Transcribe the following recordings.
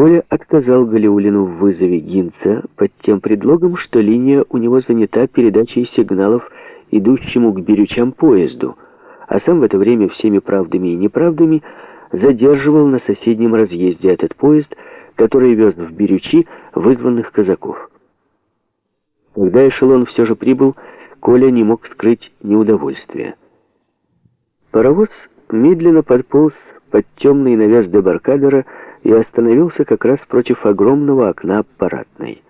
Коля отказал Галиулину в вызове Гинца под тем предлогом, что линия у него занята передачей сигналов идущему к Бирючам поезду, а сам в это время всеми правдами и неправдами задерживал на соседнем разъезде этот поезд, который вез в Бирючи вызванных казаков. Когда эшелон все же прибыл, Коля не мог скрыть неудовольствия. Паровоз медленно подполз под темный навес дебаркадера и остановился как раз против огромного окна аппаратной.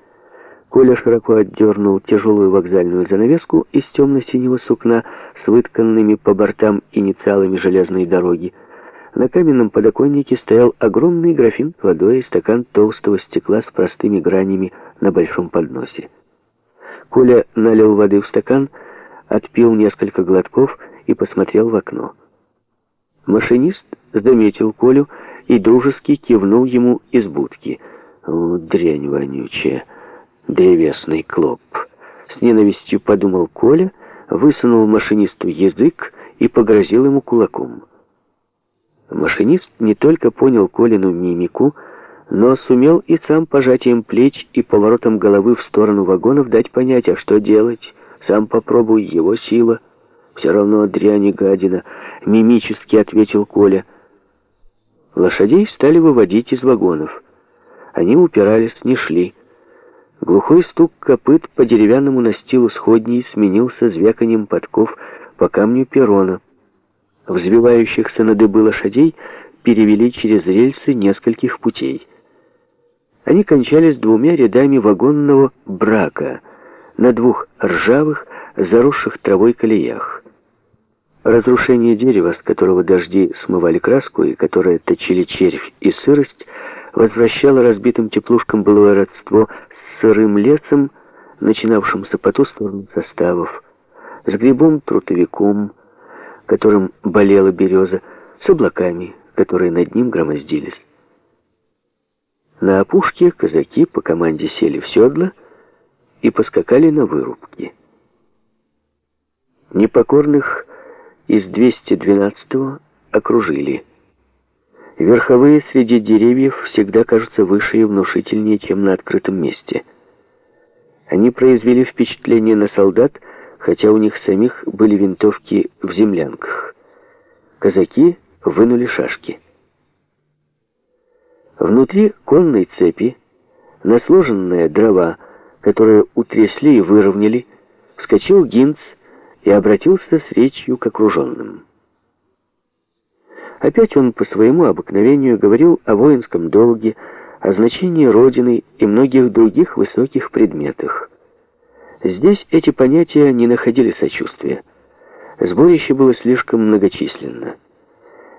Коля широко отдернул тяжелую вокзальную занавеску из темно-синего сукна с вытканными по бортам инициалами железной дороги. На каменном подоконнике стоял огромный графин с водой и стакан толстого стекла с простыми гранями на большом подносе. Коля налил воды в стакан, отпил несколько глотков и посмотрел в окно. Машинист заметил Колю и дружески кивнул ему из будки. «О, дрянь вонючая! Древесный клоп!» С ненавистью подумал Коля, высунул машинисту язык и погрозил ему кулаком. Машинист не только понял Колину мимику, но сумел и сам пожатием плеч и поворотом головы в сторону вагонов дать понять, а что делать. Сам попробуй, его сила. Все равно дрянь и гадина, мимически ответил Коля. Лошадей стали выводить из вагонов. Они упирались, не шли. Глухой стук копыт по деревянному настилу сходней сменился звяканием подков по камню перрона. Взвивающихся на дыбы лошадей перевели через рельсы нескольких путей. Они кончались двумя рядами вагонного брака на двух ржавых, заросших травой колеях. Разрушение дерева, с которого дожди смывали краску и которое точили червь и сырость, возвращало разбитым теплушкам былое родство с сырым лесом, начинавшимся по ту сторону составов, с грибом-трутовиком, которым болела береза, с облаками, которые над ним громоздились. На опушке казаки по команде сели в седла и поскакали на вырубки. Непокорных из 212-го окружили. Верховые среди деревьев всегда кажутся выше и внушительнее, чем на открытом месте. Они произвели впечатление на солдат, хотя у них самих были винтовки в землянках. Казаки вынули шашки. Внутри конной цепи, насложенная дрова, которые утрясли и выровняли, вскочил Гинц и обратился с речью к окруженным. Опять он по своему обыкновению говорил о воинском долге, о значении Родины и многих других высоких предметах. Здесь эти понятия не находили сочувствия. Сборище было слишком многочисленно.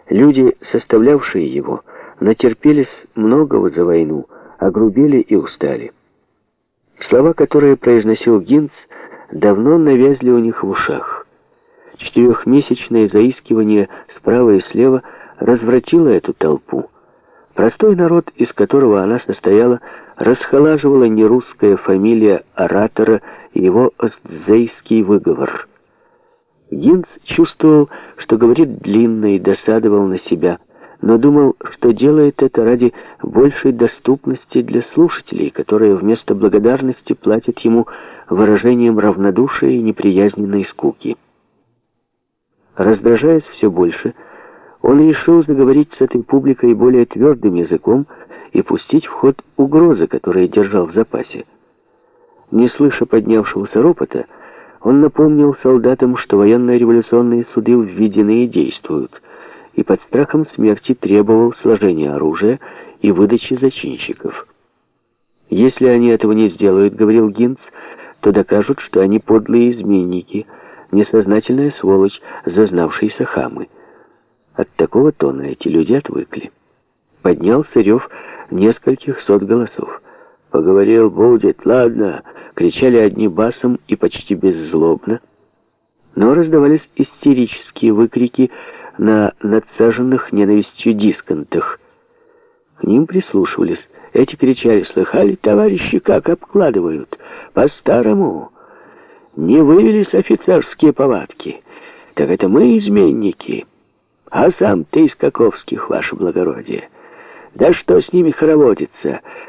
Люди, составлявшие его, натерпелись многого за войну, огрубели и устали. Слова, которые произносил Гинц, давно навязли у них в ушах. Четырехмесячное заискивание справа и слева развратило эту толпу. Простой народ, из которого она состояла, расхолаживала не русская фамилия оратора и его остзейский выговор. Гинц чувствовал, что говорит длинно и досадовал на себя – но думал, что делает это ради большей доступности для слушателей, которые вместо благодарности платят ему выражением равнодушия и неприязненной скуки. Раздражаясь все больше, он решил заговорить с этой публикой более твердым языком и пустить в ход угрозы, которые держал в запасе. Не слыша поднявшегося ропота, он напомнил солдатам, что военно-революционные суды введены и действуют – и под страхом смерти требовал сложения оружия и выдачи зачинщиков. «Если они этого не сделают, — говорил Гинц, — то докажут, что они подлые изменники, несознательная сволочь, зазнавшиеся хамы». От такого тона эти люди отвыкли. Поднялся рев нескольких сот голосов. «Поговорил, будет, ладно!» — кричали одни басом и почти беззлобно. Но раздавались истерические выкрики на надсаженных ненавистью дисконтах. К ним прислушивались. Эти кричали, слыхали, товарищи, как обкладывают? По-старому. Не вывелись офицерские повадки. Так это мы изменники. А сам ты из Каковских, ваше благородие. Да что с ними хороводиться?